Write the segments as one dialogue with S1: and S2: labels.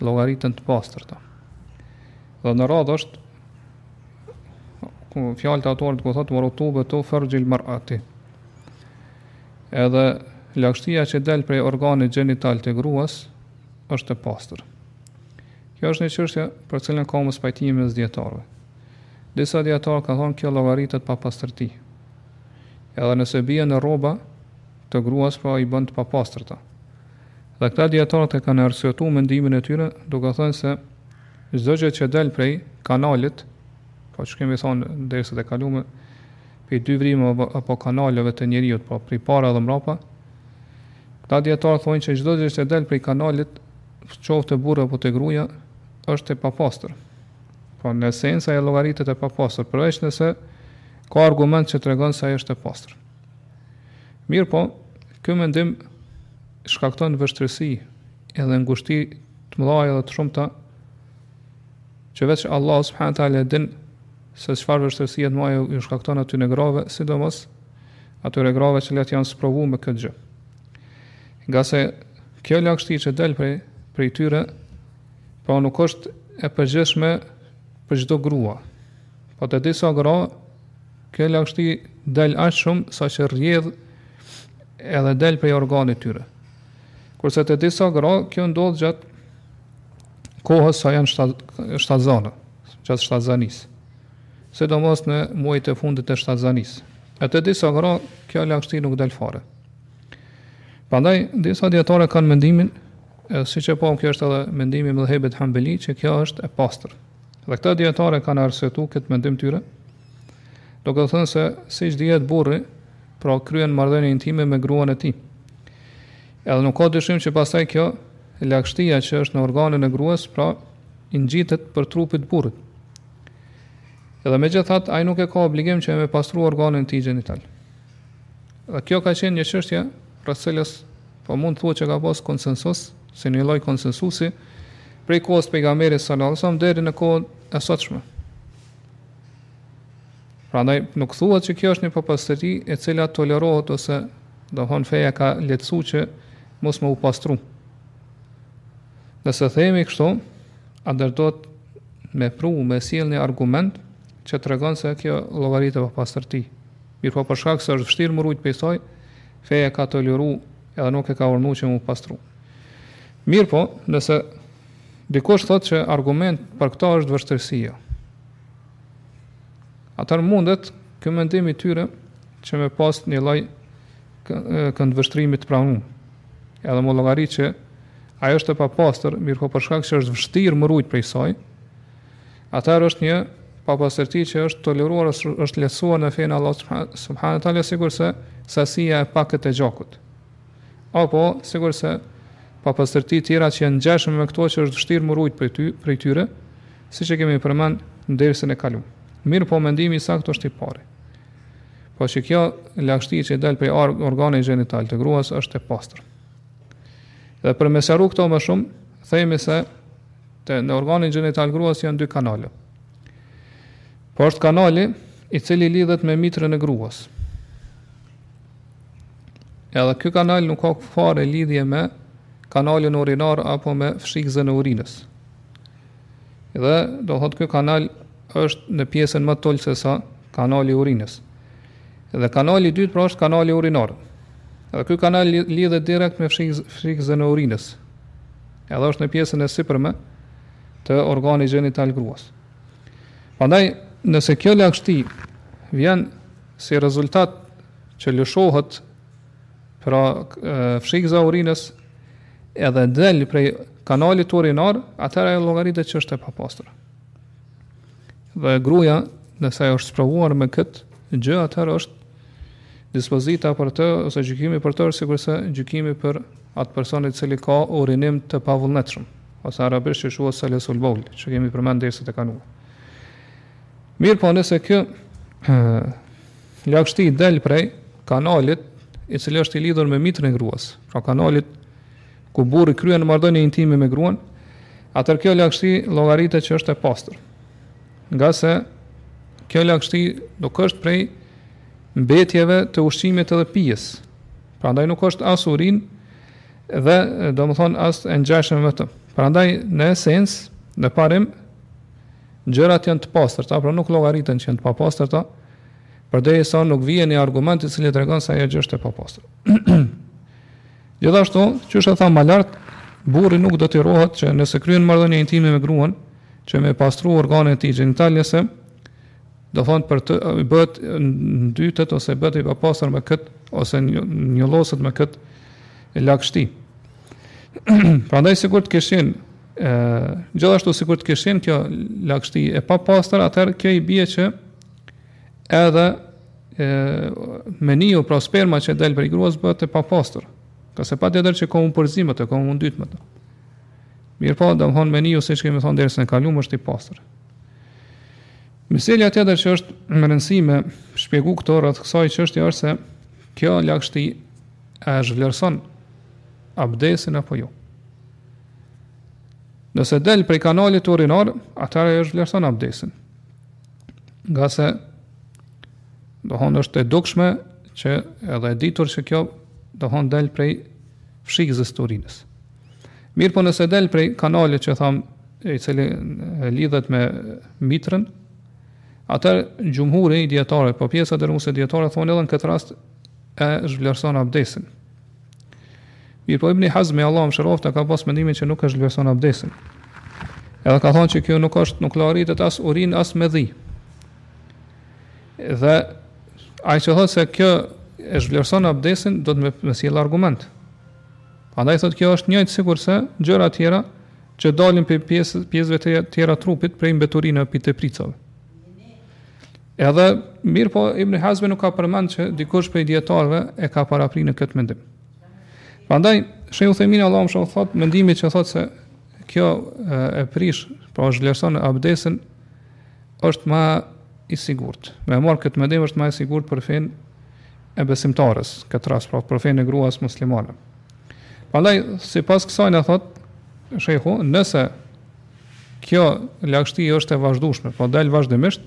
S1: llogariten të pastërta. Dhe në radhë është ku fjalët e autorit ku thotë marotube to farjil marati. Edhe lagështia që del prej organit gjenital të gruas është e pastër. Kjo është një çështje për të cilën ka mospajtime mes dijetarëve. Disa dijetarë kanë thonë kjo llogaritet papastërti. Edhe nëse bie në rroba të gruas, pra i bën të papastërta. Dhe këta dijetarë e kanë arsyetuar mendimin e tyre duke thënë se çdo gjë që del prej kanalit, po që kemi thonë në dersat e kaluara, prej dy vrimave apo kanaleve të njeriut, po prej para dhe mbrapa, këta dijetarë thonë që çdo gjë që del prej kanalit, qoftë te burri apo te gruaja, është e papastër. Po në esencë ajo llogaritet e papastër, përveç nëse ka argument që tregon se ajo është e pastër. Mirëpo, ky mendim shkakton vështirësi edhe ngushti të mëdha dhe të shumta që veç Allah subhanahu taala e din se çfarë vështirësi të mëdha ju shkakton atyre grave, sidomos atyre grave që let janë sprovu me këtë gjë. Ngase kjo lagështi që del prej, prej tyre, pra nuk është e përgjithshme për çdo grua. Po te disa gra, Kjo lagështi del aq shumë sa që rrjedh edhe del prej organit tyre. Kurse te disa gra, kjo ndodh gjatë kohës sa janë shtatzana, gjatë shtatzanisë. Sidomos në muajt e fundit të shtatzanisë. E te disa gra, kjo lagështi nuk del fare. Pandaj, disa dijetarë kanë mendimin, e siç po kjo është edhe mendimi i medhhebit hanbeli, që kjo është e pastër. Dhe këta dijetarë kanë arsyetu këtë mendim të tyre, Duke thënë se, siç dihet, burri, pra, kryen marrëdhënie intime me gruan e tij. Edhe nuk ka dyshim që pastaj kjo lagështia që është në organin e gruas, pra, i ngjitet për trupit burrit. Edhe megjithatë, ai nuk e ka obligim që e me pastru organin e tij gjenital. Dhe kjo ka qenë një çështje për cilën po mund të thuhet që ka pas konsensus, si një lloj konsensusi, prej kohës Pejgamberit sallallahu alajhi wasallam deri në kohën e sotshme. Prandaj nuk thuhet që kjo është një papastërti e cila tolerohet ose domethënë feja ka letësu që mos me u pastru. Nëse themi kështu, atëherë duhet me pru, me sjell një argument që tregon se kjo llogaritet papastërti. Mirëpo për shkak se është vështirë me u rujt prej saj, feja ka toleru edhe nuk e ka urdhnu që me u pastru. Mirëpo, nëse Dikush thotë që argument për këta është vështirësia. Atëherë mundet, ky mendim i tyre, që me pas një lloj këndvështrimi të pranum. Edhe me llogarit që ajo është e papastër, mirëpo për shkak që është vështirë me u rujt prej saj, atëherë është një papastërti që është toleruar, është lehtësuar në fenë e Allahut subhanehu teala, sikurse sasia e paktë e gjakut. Apo, sikurse papastërti tjera që janë të ngjashme me këto që është vështirë me u rujt prej ty, prej tyre, siç e kemi përmend në dersin e kaluar. Mirëpo mendimi i saktë është i pari. Po që kjo lagështi që del prej organit gjenital të gruas është e pastër. Dhe për me sqaru këtë më shumë, themi se të në organin gjenital të gruas janë dy kanale. Po është kanali i cili lidhet me mitrën e gruas. Edhe ky kanal nuk ka fare lidhje me kanalin urinar apo me fshikëzën e urinës. Domethënë ky kanal është në pjesën më të ulët se sa kanali i urinës. Dhe kanali i dytë pra është kanali urinar. Edhe ky kanal lidhet direkt me fshikëzën e urinës. Edhe është në pjesën e sipërme të organit gjenital të gruas. Prandaj, nëse kjo lagështi vjen Si rezultat që lëshohet prej fshikëzës së urinës edhe del prej kanalit urinar, atëherë ajo llogaritet që është e papastër. Dhe gruaja, nëse ajo është sprovuar me këtë gjë, atëherë është dispozita për të ose gjykimi për të është sikurse gjykimi për atë person i cili ka urinim të pavullnetshëm ose arabisht që quhet selesul beul, që kemi përmendur në derset e kaluara. Mirëpo nëse kjo lagështi del prej kanalit i cili është i lidhur me mitrën e gruas, pra kanalit ku burri kryen marrëdhënie intime me gruan, atëherë kjo lagështi llogaritet që është e pastër. Ngase kjo lagështi nuk është prej mbetjeve të ushqimit edhe pijes, prandaj nuk është as urinë dhe domethënë as e ngjashme me të. Prandaj në esencë, në parim, Gjërat janë të pastërta, pra nuk llogariten që janë të papastërta, përderisa nuk vjen një argument i cili tregon se ajo gjë është e papastër. Gjithashtu, qysh e thamë më lart, burri nuk urdhërohet që nëse kryen marrëdhënie intime me gruan, që me pastru organet e tij gjenitale se domethënë për të bëhet ndytet ose bëhet i papastër me kët ose njolloset me kët lagështi. Prandaj sikur të kishin E, gjithashtu, sikur të kish qenë kjo lagështi e papastër, atëherë kjo i bje që edhe e, meniu, pra sperma që del prej gruas, bëhet e papastër. Ka se pa të edher që ka unë përzimët, ka unë dytë më të. Mirëpo, domethënë meniu, se që kemi thonë dersin e kalum, është i pastër. Meselja tjetër që është më rëndësi me shpjegu këtu rreth kësaj që është i është se kjo lagështi a e zhvlerëson abdesin apo jo. Nëse del prej kanalit urinar, atëherë e zhvlerëson abdesin. Ngase domethënë është e dukshme që edhe e ditur që kjo domethënë del prej fshikëzës së urinës. Mirëpo nëse del prej kanalit që thamë i cili lidhet me mitrën, atëherë xhumhuri i dijetarëve, pra pjesa dërrmuese e dijetarëve, thonë edhe në këtë rast e zhvlerëson abdesin. Mirëpo ibn Hazmi, Allahu e mëshiroftë, ka pas mendimin që nuk e zhvlerëson abdesin. Edhe ka thonë që kjo nuk është, nuk llogaritet as urinë, as medhi. Dhe ai që thotë se kjo e zhvlerëson abdesin, duhet me sjell argument. Andaj thotë kjo është njëjtë sikurse gjërat tjera që dalin prej pjesë, pjesëve të tjera trupit prej mbeturinave, prej tepricave. Edhe, mirëpo Ibn Hazmi nuk ka përmend që dikush prej dijetarëve e ka parapri në këtë mendim. Prandaj Sheh Uthemini Allahu e mëshiroftë thotë mendimi që thotë se kjo e prish, pra e zhvlerëson abdesin është më i sigurt. Me marr këtë mendim është më i sigurt për fenë e besimtares, në këtë rast pra për fenë e gruas muslimane. Prandaj sipas kësaj na thotë Shehu, nëse kjo lagështi është e vazhdueshme, po del vazhdimisht,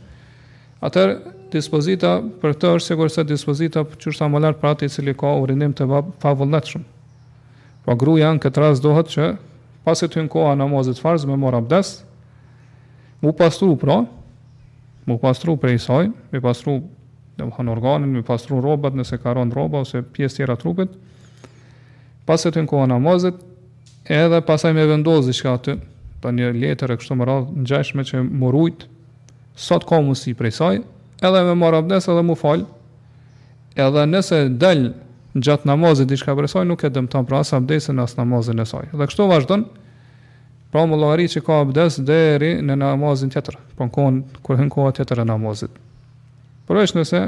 S1: atëherë dispozita për këtë është sikurse dispozita që është më lart për atë i cili ka urinim të pavullnetshëm. Po gruaja në këtë rast duhet që pasi të hyn koha namazit farz me marr abdes, m'u pastru pra, m'u pastru prej saj, me pastru domethënë organin, me pastru rrobat nëse ka ra në rroba ose pjesë tjera trupit, pasi të hyn koha namazit, Edhe pastaj me vendos diçka aty, ndonjë letër e kështu me radhë, ngjashme që m'u rujt, sa të ka mundësi prej saj, edhe me marr abdes edhe m'u fal. Edhe nëse del gjatë namazit diçka prej saj, nuk e dëmton pra as abdesin as namazin e saj. Dhe kështu vazhdon. Pra me llogarit që ka abdes deri në namazin tjetër, po në kohën kur hyn koha tjetër e namazit. Përveç nëse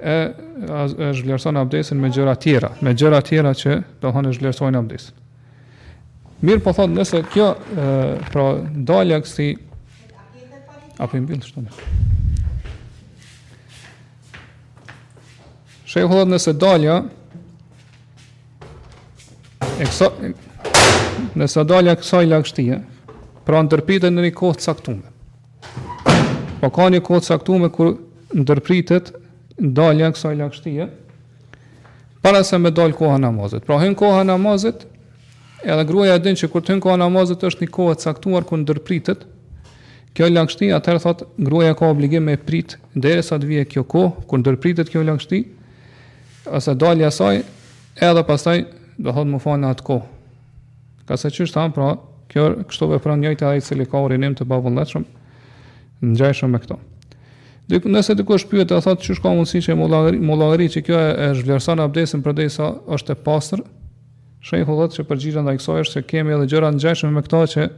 S1: e e zhvlerëson abdesin me gjëra tjera, me gjëra tjera që do të thonë zhvlerësojnë abdesin. Mirë po thotë nëse kjo e, pra dalja e kësaj apo i mbyll shtonë. Shejhu thotë nëse dalja e kësa, nëse dalja kësaj lagështie, pra ndërpritet në një kohë të caktume. Po ka një kohë të caktume kur ndërpritet dalja e kësaj lagështie para se me dal koha namazit. Pra hyn koha namazit, edhe gruaja e din që kur të hyn koha namazit është një kohë e caktuar kur ndërpritet. Kjo lagështi atëherë thot gruaja ka obligim me prit derisa të vijë kjo kohë kur ndërpritet kjo lagështi ose dalja e saj edhe pastaj do thot me fal në atë kohë. Nga se qysh thamë pra, kjo kështu vepron njëjtë ai i cili ka urinim të pavullnetshëm, ngjajshëm me këto. Dhe nëse dikush pyet e thotë qysh ka mundësi që mullagëri, mullagëri që kjo e, e zhvlerëson abdesin përderisa është e pastër, shejhu thotë që përgjigja ndaj kësaj është që kemi edhe gjëra ngjajshme me këto që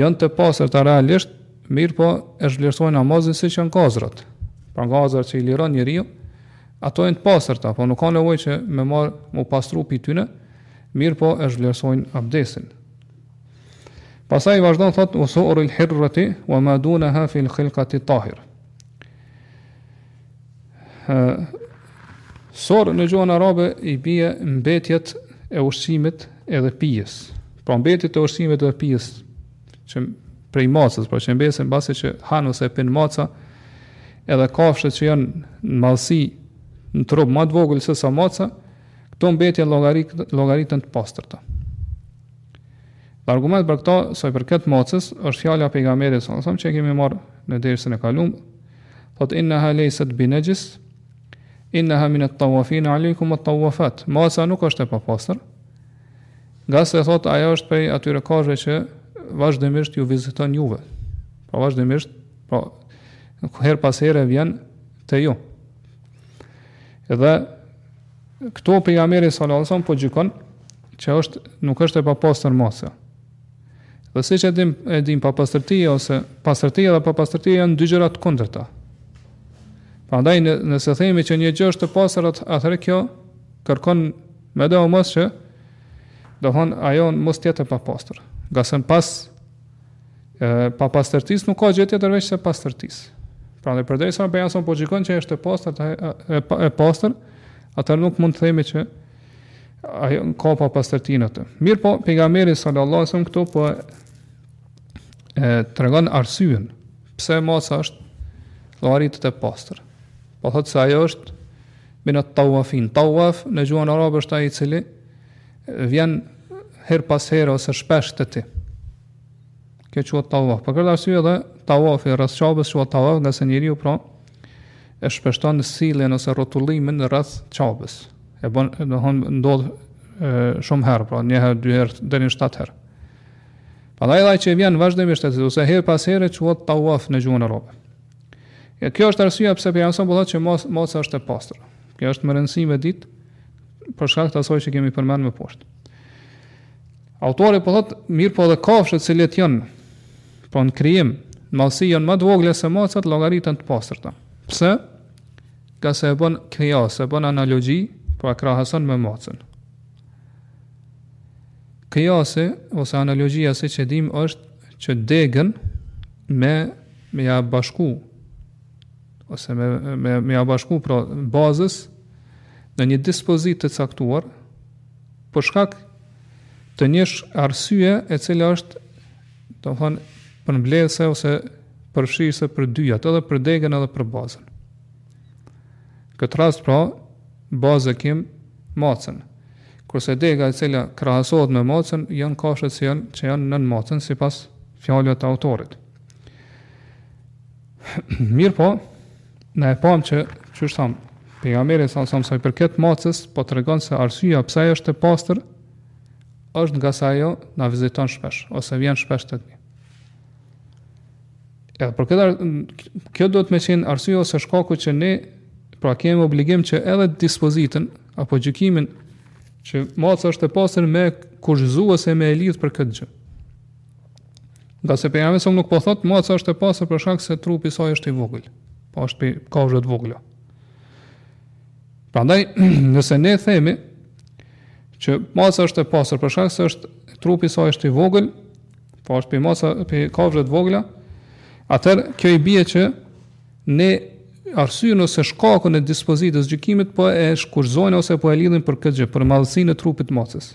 S1: janë të pastërta realisht, mirë po e zhvlerësojnë namazin siç janë gazrat, pra gazrat që i liron njeriu, ato janë të pastërta, po nuk ka nevoj që me marë mu pastru prej tyne, Mirëpo e zhvlerësojnë abdesin. Pastaj vazhdon thot wa su'ur al-hirrati wa ma dunaha fi al-khilqati tahir. Su'ur në gjuhën arabe i bie mbetjet e ushqimit edhe pijes. Pra mbetjet e ushqimit edhe pijes që prej macës, pra që mbesin pasi që han ose pin maca, edhe kafshët që janë në madhësi në trup ma të vogël se sa maca, Këto mbetje llogariten të pastërta. Dhe argument për këto, sa i përket macës, është fjala e pejgamberit sallallahu alajhi wasallam që kemi marrë në dersin e kaluar. Thot inna ha leysat bi najas. Inna ha min at-tawafin alaykum wat-tawafat. Maca nuk është e papastër. Nga se thot ajo është prej atyre kafshëve që vazhdimisht ju viziton juve. Pra vazhdimisht, pra her pas here vjen te ju. Dhe këtu pejgamberi sallallahu alajhi wasallam po gjykon që është nuk është e papastër maca. Dhe siç e dim e dim papastërtia ose pastërtia dhe papastërtia janë dy gjëra të kundërta. Prandaj në, nëse themi që një gjë është e pastër atëherë kjo kërkon medoemos që do thonë ajo mos të jetë e papastër. Ngase pas e papastërtisë nuk ka gjë tjetër veçse pastërtisë. Pra dhe përderisa sahabja po gjikon që është e pastër, e, e pastër, atër nuk mund të themi që ajo ka papastërti në të. Mirëpo, pejgamberi sallallahu alajhi këtu po e tregon arsyen pse maca është llogaritet e pastër. Po thotë se ajo është minet-tawafin. Tawaf në gjuhën arabe është ai i cili vjen herë pas here ose shpesh te ti. Kjo quhet tawaf. Për këtë arsye edhe tawafi rreth Qabes quhet tawaf, ngase njeriu pra e shpeshton sjelljen ose rrotullimin rreth Qabes. E bën, domethënë, ndodh shumë herë, pra një herë, dy herë, deri në shtatë herë. Prandaj ai që vjen vazhdimisht te ti, ose herë pas here quhet tawaf në gjuhën arabe. Ja kjo është arsyeja pse pejgamberi a.s. thotë që maca, maca është e pastër. Kjo është me rëndësi me ditë për shkak të asaj që kemi me përmend më poshtë. Autori po thotë, mirëpo edhe kafshët të cilat janë, pra në krijim, në madhësi janë më të vogla se macat, llogariten të pastërta. Pse? Ngase e bën kijas, e bën analogji, po e krahason me macën. Kijasi, ose analogjia siç e dimë, është që degën me, me ia bashku, ose me, me, me ia bashku, pra bazës, në një dispozitë të caktuar, për shkak të një arsyeje e cila është domethënë përmbledhëse ose përfshirëse për dyjat, edhe për degën edhe për bazën. Këtë rast pra bazë kim macën. Kurse dega e cila krahasohet me macën janë kafshët që janë që janë nën macën sipas fjalëve të autorit. Mirëpo, Ne e pamë që, qysh thamë, pejgamberi a.s. sa i përket macës, po tregon se arsyeja pse ajo është e pastër është ngase ajo na viziton shpesh ose vjen shpesh tek ne. Ja, për këtë kjo duhet me qenë arsyeja ose shkaku që ne pra kemi obligim që edhe dispozitën apo gjykimin që maca është e pastër me kushtëzu ose me e lidh për këtë gjë. Ngase pejgamberi a.s. nuk po thotë maca është e pastër për shkak se trupi i saj është i vogël, apo është prej kafshëve të vogla. Prandaj nëse ne themi që maca është e pastër për shkak se është trupi i saj është i vogël, apo është prej, maca prej kafshëve të vogla, atëherë kjo i bie që ne arsyen ose shkakun e dispozitës gjykimit po e kushtëzojmë ose po e lidhim për këtë gjë, për madhësinë e trupit të macës.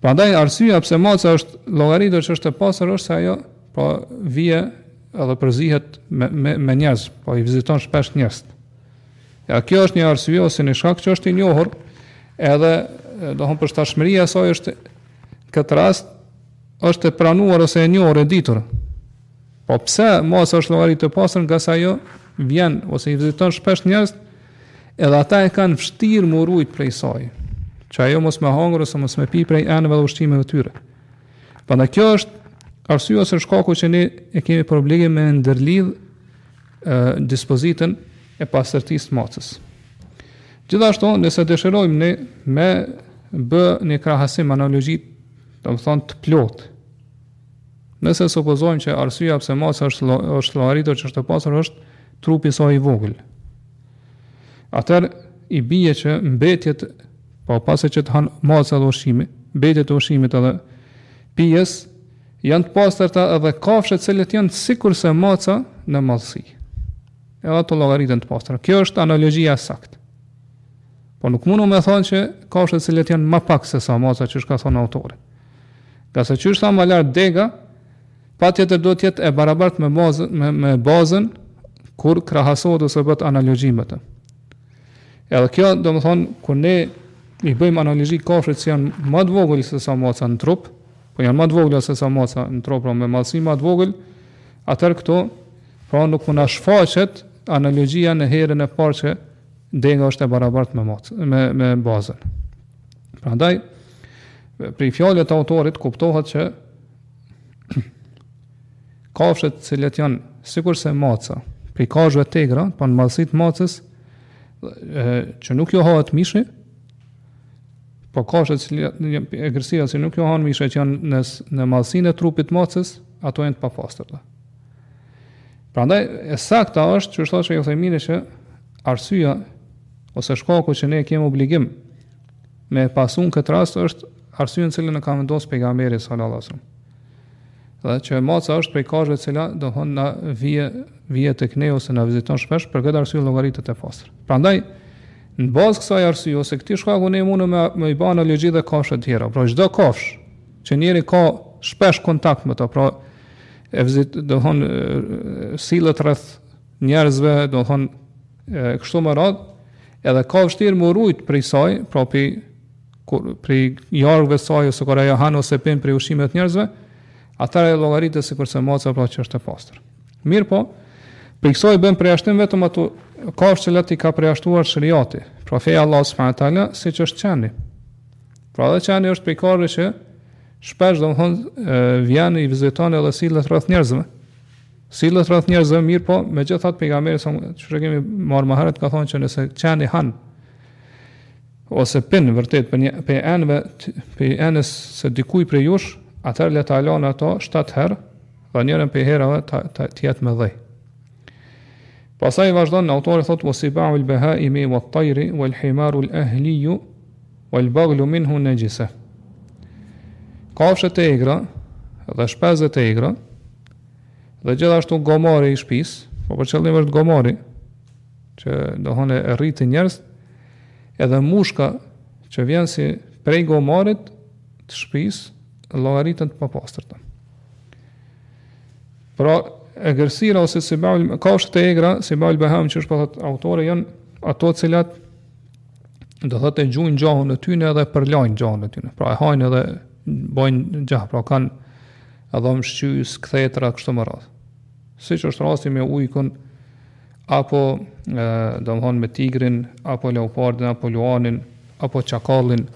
S1: Prandaj arsyeja pse maca është llogaritur që është e pastër është se ajo po vjen edhe përzihet me me, me njerëz, po i viziton shpesh njerëzit. E kjo është një arsye ose një shkak që është i njohur edhe domethënë përshtatshmëria e saj në këtë rast është e pranuar ose e njohur e ditur. Po pse maca është llogaritur e pastër ngase ajo vjen ose i viziton shpesh njerëzit? Edhe ata e kanë vështirë m'u rujt prej saj, që ajo mos me hangër ose mos me pi prej enëve dhe ushqimeve të tyre. Prandaj kjo është arsyeja ose shkaku që ne e kemi për obligim me ndërlidh dispozitën e pastërtisë të macës. Gjithashtu, nëse dëshirojmë ne me bë një krahasim analogjik, domethënë të plotë, Nëse supozojmë që arsyeja pse maca është është llogaritur që është e pastër është trupi i saj i vogël. Atëherë i bie që mbetjet po pasi që të hajë maca dhe ushqimin, mbetjet e ushqimit edhe pijes janë të pastërta edhe kafshët të cilat janë sikurse maca në madhësi. Edhe ato llogariten të pastra. Kjo është analogjia e saktë. Po nuk mundemi me thonë që kafshët të cilat janë më pak se sa maca qysh ka thonë autori. Ngase qysh thamë ma lart dega, patjetër duhet të jetë e barabartë me bazën, me, me bazën kur krahasohet ose bëhet analogji me të. Edhe kjo, domethënë, kur ne i bëjmë analogji kafshët që janë më të vogla se sa maca në trup, po janë më të vogla se sa maca në trup, pra me madhësi më të vogël, atëherë këto, pra nuk po na shfaqet analogjia në herën e parë që Dega është e barabartë me, me, me bazën. Prandaj prej fjalëve të autorit kuptohet që kafshët të cilat janë sikurse maca, prej kafshëve të egra, po në madhësi të macës, që nuk ju hahet mishi, po kafshët që janë egërsira që nuk ju hahet mishi, që janë në, në madhësinë e trupit të macës, ato janë të papastërta. Prandaj e sakta është që thotë Sheikh Uthaymin që arsyeja ose shkaku që ne kemi obligim me pas në këtë rast është arsyeja të cilën e ka vendosur pejgamberi sallallahu alajhi wasallam. Dhe që maca është prej kafshëve të cilat domethënë na vijnë, vjen tek ne ose na viziton shpesh për këtë arsye llogaritet e pastër. Prandaj në bazë të kësaj arsye ose këtij shkaku ne mundemi me i bë analogji dhe kafshë të tjera. Pra çdo kafshë që njeri ka shpesh kontakt me to, pra e vizit, domethënë, sillet rreth njerëzve, domethënë, kështu me radhë, edhe ka vështirë me u rujt prej saj, pra prej, prej jargëve saj, ose kur ajo hanë ose pinë prej ushqimeve të njerëzve, atëherë llogaritet sikurse maca pra që është e pastër. Mirëpo, prej kësaj bën përjashtim vetëm ato kafshë që veç i ka përjashtuar sheriati, pra feja e Allahut s.a. siç është qeni. Pra dhe qeni është prej kafshëve që Shpesh domethonë, vjen i viziton edhe sillet rreth njerëzve. Sillet rreth njerëzve, mirëpo megjithatë pejgamberi, siç e kemi marrë më herët, ka thonë që nëse qeni hanë, ose pinë vërtet prej, prej enëve, prej enës së dikujt prej jush atëherë le ta lan atë 7 herë dhe njërën prej herëve të jetë me dhej Pastaj vazhdon autori thot wa siba'ul bahaimi wat tayri wal himarul ahli wal baghlu minhu najisa. Kafshët e egra dhe shpezët e egra dhe gjithashtu gomari i shpis, po për qëllim është gomari që domethonë e rritin njerëzit, edhe mushka që vjen si prej gomarit të shpis, llogariten të papastërta. Pra, egërsira ose siba'ul kafshët e egra, siba'ul bahaim që është, po thot autori janë ato të cilat do thotë e gjujnë gjahun e tyne edhe e përlajnë gjahun e tyne. Pra e hajnë edhe bojnë gjah, pra kanë dhëmbë shqyes, kthetra, kështu me radhë. Siç është rasti me ujkun, apo e, domethonë me tigrin, apo leopardin, apo luanin, apo çakallin,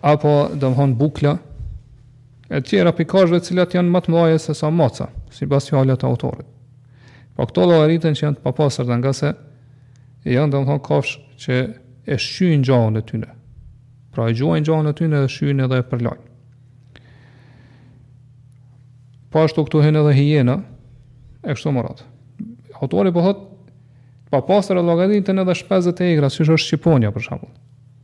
S1: apo domethonë bukla, e tjera prej kafshëve të cilat janë më të mëdha se sa maca, sipas fjalëve të autorit. Po këto llogariten që janë të papastërta ngase janë domthon kafshë që e shqyjnë gjahun e tyne. Pra e gjuajnë gjahun e tyne dhe e shqyjnë edhe e përlajnë. Po ashtu këtu hyn edhe hiena e kështu me radhë. Autori po thot të papastër llogariten edhe shpezët e egra, siç është shqiponja për shembull.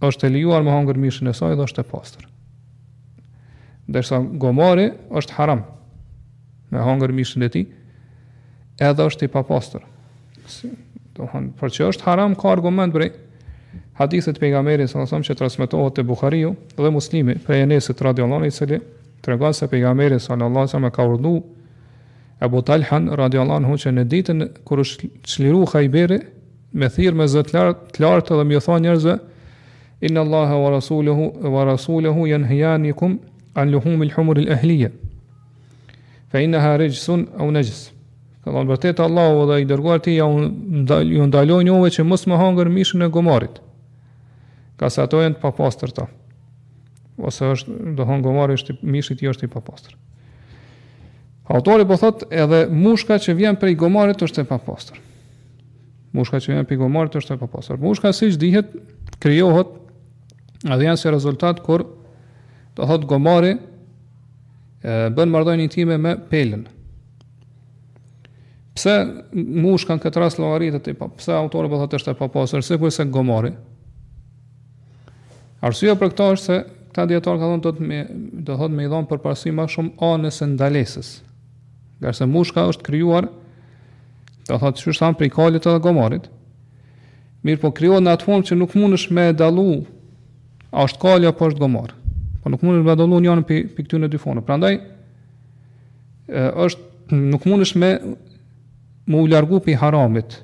S1: është e lejuar me hangër mishin e saj dhe është e pastër. Ndërsa gomari është haram me hangër mishin e tij, edhe është i papastër. Domethënë, për që është haram ka argument prej hadithit të pejgamberit sallallahu alajhi wasallam që transmetohet te Buhariu dhe Muslimi prej Enesit radhiyallahu anhu i cili tregon se pejgamberi sallallahu alajhi wasallam ka urdhëruar Abu Talhan radhiyallahu anhu që në ditën kur është çliruar Khayberi Me thirrë me zë të lartë dhe me i thanë njerëzve Inna Allaha wa rasuluhu wa rasuluhu yanhiyanikum an luhum al-humur al-ahliya. Fa innaha rijsun aw najs. Ka thënë vërtet Allahu dhe i dërguari i tij ju ndalojnë juve që mos me hangër mishin e gomarit. Ngase ato janë të papastërta. Ose është, domethanë gomari është mishi i tij është i papastër. Autori po thotë edhe mushka që vjen prej gomarit është e papastër. Mushka që vjen prej gomarit është e papastër. Mushka siç dihet krijohet edhe vjen si rezultat kur do thotë gomari bën marrëdhënie intime me pelën. Pse mushka në këtë rast llogaritet e pa, pse autori po thotë është e papastër, sikurse gomari. Arsyeja për këtë është se këta dijetarë kanë thonë do të me do thotë me i dhon përparësi më shumë anës së ndalesës. Ngase mushka është krijuar Do thotë siç e thamë prej kalit edhe gomarit. Mirëpo krijohet në atë formë që nuk mundesh me dallu a është kali apo është gomar. Po nuk mundesh me dallu njanin pi, pi këtyne dy formave. Prandaj, është, nuk mundesh me me u largu pi haramit,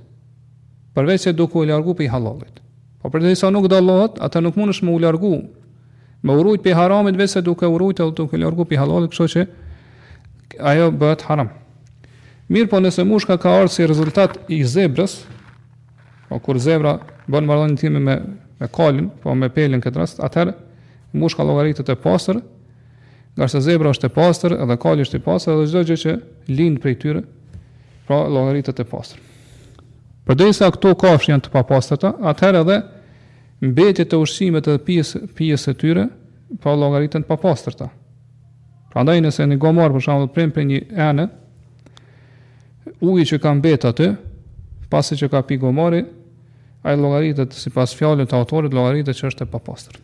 S1: përveç se duke u largu pi hallallit. Po përderisa nuk dallohet, atëherë nuk mundesh me u largu Me u rujt pi haramit veçse duke u rujt edhe duke u largu pi hallallit, kështu që ajo bëhet haram. Mirëpo nëse mushka ka ardhë si rezultat i zebrës, po kur zebra bën marrëdhënie intime me, me kalin, po me pelën në këtë rast, atëherë mushka llogaritet e pastër, ngase zebra është e pastër, edhe kali është i pastër, edhe çdo gjë që lind prej tyre, pra llogaritet e pastër. Përderisa këto kafshë janë të papastërta, atëherë edhe Mbetjet e ushqimit edhe pijes së tyre pra llogariten të papastërta. Prandaj nëse një gomar për shembull pin prej një ene, uji që ka mbetë aty, pasi që ka pi gomari, ai llogaritet sipas fjalës së autorit llogaritet që është e papastër.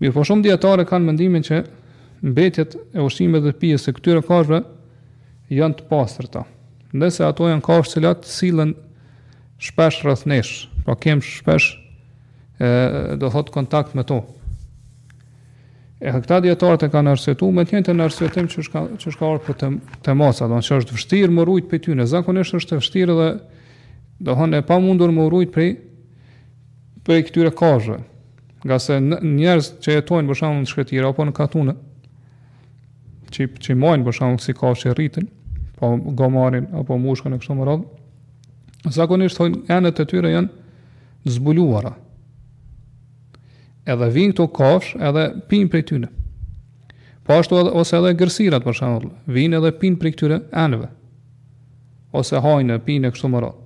S1: Mirëpo shumë dijetarë kanë mendimin që mbetjet e ushqimit dhe pijes së këtyre kafshëve janë të pastërta. Nëse ato janë kafshë që sillen Shpesh rreth nesh, pra kem shpesh ë do thotë kontakt me to. E këta dijetarët e kanë arsyetu, me të njëjtin arsyetim që u shka, që ka ardhë për te, te macja, domethanë që është vështirë me u rujt prej tyne, zakonisht është vështirë dhe domethanë e pamundur me u rujt prej, prej këtyre kafshëve, ngase njerëz që jetojnë për në shkretira, apo në katune, që, që majnë për shembull si kafshë i rritin, po gomarin, apo mushkën e kështu me radhë, zakonisht thonë enët e tyre janë të zbuluara. Edhe vijnë këto kafshë edhe pinë prej tyre. Po ashtu edhe ose edhe egërsirat për shembull, vijnë edhe pinë prej këtyre enëve. Ose hajnë pinë e kështu me radhë.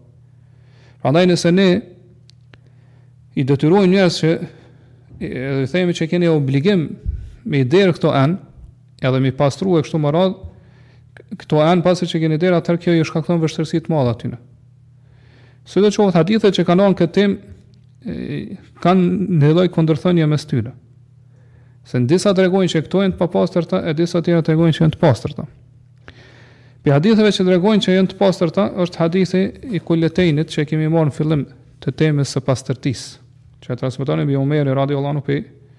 S1: Prandaj nëse ne i detyrojmë njerëzit që i themi që keni obligim me i derdh këto enë, Edhe me i pastru e kështu me radhë, këto enë pasi që keni derdh, atëherë kjo ju shkakton vështirësi të madhe atyne. Sidoqoftë hadithet që kanë ardhë në këtë temë, kanë një lloj kundërthënie mes tyre. Se disa tregojnë që këto janë të papastërta, e disa tjera tregojnë që janë të pastërta. Prej haditheve që tregojnë që janë të pastërta, është hadithi i kulletejnit që kemi marrë në fillim të temës së pastërtisë, që e transmeton Ibni Omeri, radiallahu anhu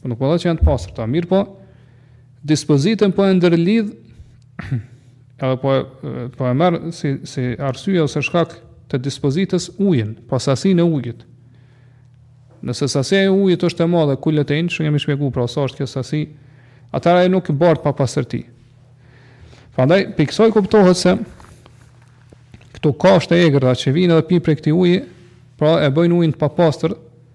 S1: Po nuk po thotë që janë të pastërta, mirëpo dispozitën po e ndërlidh edhe po e, po e merr si si arsye ose shkak të dispozitës ujin, po sasinë e ujit. Nëse sasia e ujit është e madhe kulletejn, që kemi shpjeguar pra sa është kjo sasi, atëherë ai nuk bart papastërti. Prandaj prej kësaj kuptohet se këto kafshë të egra që vijnë edhe pinë prej këtij uji, pra e bëjnë ujin të papastër,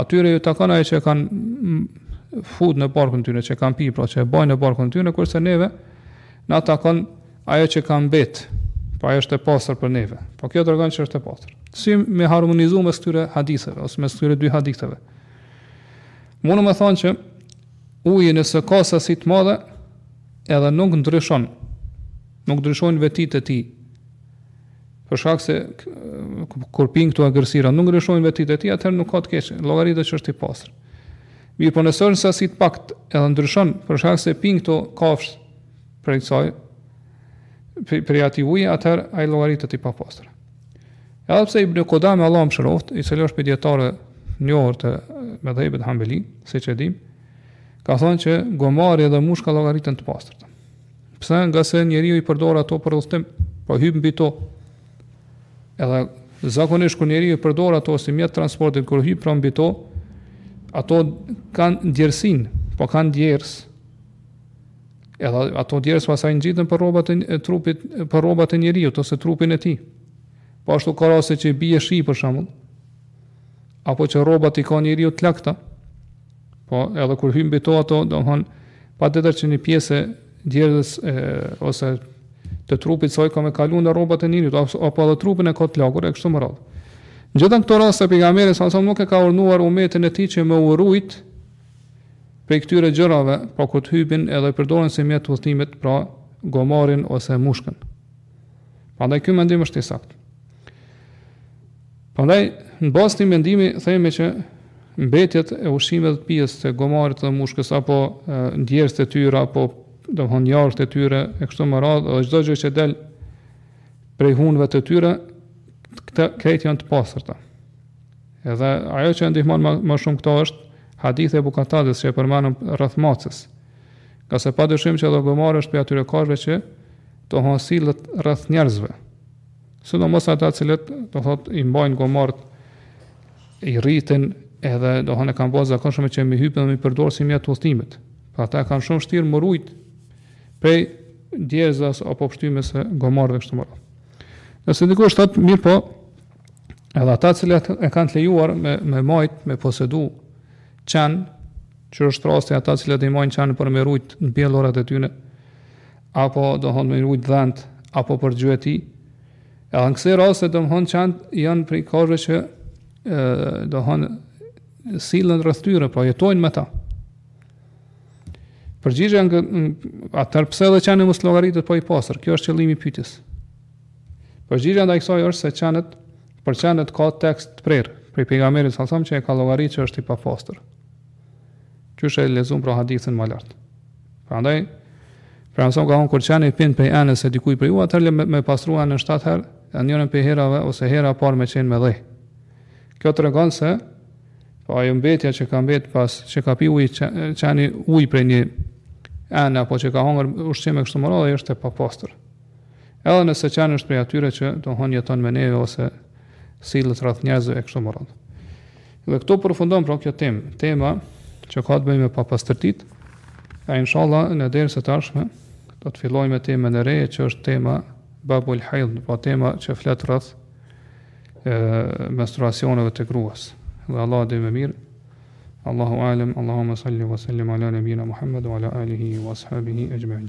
S1: Atyre ju takon ajo që kanë fut në barkun tyre, që kanë pi, pra që e bajnë në barkun tyre, kurse neve na takon ajo që ka mbet, pra ajo është e pastër për neve. Po kjo tregon që është e pastër. Si me harmonizu mes këtyre haditheve ose mes këtyre dy haditheve? Mund me thonë që uji nëse ka sasi të madhe, edhe nuk ndryshon, nuk ndryshojnë vetitë e tij, Për shkak se kur pin këto egërsira nuk ndryshojnë vetitë e tij, atëherë nuk ka të keq. Llogaritet që është i pastër. Mirëpo nëse është sasi të pakt edhe ndryshon, për shkak se pin këto kafshë prej kësaj prej, prej atij uji, atëherë ai llogaritet i papastër. Edhe pse Ibn Qudame Allahu e mëshiroftë, i cili është prej dijetarëve të njohur të medhhebit Hanbeli, siç e dimë, ka thonë që gomari edhe mushka llogariten të pastër. Pse ngase njeriu i përdor ato për udhëtim, po hyp mbi to. Edhe zakonisht kur njeriu i përdor ato si mjet transporti kur hyp pra mbi to, ato kanë djersën, po kanë djersë. Edhe ato djersë pastaj ngjiten për rrobat e trupit, për rrobat e njeriut ose trupin e tij. Po ashtu ka raste që bie shi për shembull, apo që rrobat i ka njeriu të lagta. Po, edhe kur hyp mbi to ato, domethonë, patjetër që një pjesë e djersës, ose të trupit saj ka me kalu në rrobat e njeriut, apo edhe trupin e ka të lagur, e kështu me radhë. Në gjithë këto raste Pejgamberi, salallahu alejhi ve selem nuk e ka urdhëruar umetin e tij që me u rujt prej këtyre gjërave, pra kur të hypin edhe e përdorin si mjet udhëtimi pra gomarin ose mushkën. Prandaj ky mendim është i saktë. Prandaj në bazë të këtij mendimi themi që mbetjet e ushqimeve të pijës të gomarit dhe mushkës apo djersës të tyre apo domethënë jargë të tyre e kështu me radhë dhe çdo gjë që del prej hunve të tyre këto krejt janë të pastërta. Edhe ajo që ndihmon më, më shumë këto është hadithi e Ebu Katadës që e përmendëm rreth macës. Kase pa dyshim që edhe gomari është prej atyre kafshëve që domethon sillet rreth njerëzve. Sidomos ata të cilët domethon i mbajnë gomart i rritin edhe domethon e kanë bërë të zakonshme që mi hypë dhe mi përdor si mjet udhëtimit. Pra ata kanë shumë vështirë m'u rujt prej djersës apo pështymës së gomarëve e kështu me radhë. Nëse dikush thot mirë po edhe ata të cilët e kanë të lejuar me me majt, me posedu qen që është rasti ata të cilët i majnë qen për me rujt mbjellorat e tyre. apo domethënë me rujt dhent apo për gjueti. E në kësi raste domethënë qent janë prej kafshëve që ë domethënë sillen rreth tyre, po jetojnë me ta. Përgjigja ndaj, atëherë pse edhe qeni mos llogaritet pra i pastër. Ky është qëllimi i pyetjes. Përgjigja ndaj kësaj është se qenit për qenit ka tekst të prerë prej Pejgamberit salallahu alejhi ve selem që e ka llogarit që është i papastër. Qysh e lexum pra hadithin më lart. Prandaj, Pejgamberi ka thonë, kur qeni pin prej enës së dikujt prej jush, atëherë le me, me pastru enën shtatë herë, e njërën prej herave, ose hera e parë me qenë me dhe. Kjo tregon se, po ajo mbetja që ka mbet pas, që ka pi uj, qeni uj prej një ene, apo që ka hongër ushqim e kështu me radhë, është e papastër. Edhe nëse qeni është prej atyre që, domethon jeton me neve, ose sillet rreth njerëzve e kështu me radhë. Dhe këtu përfundon pra kjo temë, tema që ka të bëjë me papastërtitë. A inshallah në derset e ardhshme do të fillojmë me temën e re që është tema Babul Hayd, apo tema që flet rreth menstruacioneve të gruas. Dhe Allahu e di më mirë. Allahu alem, Allahumma salli wa sallim ala nabina Muhammad wa ala alihi wa ashabihi ajma'in.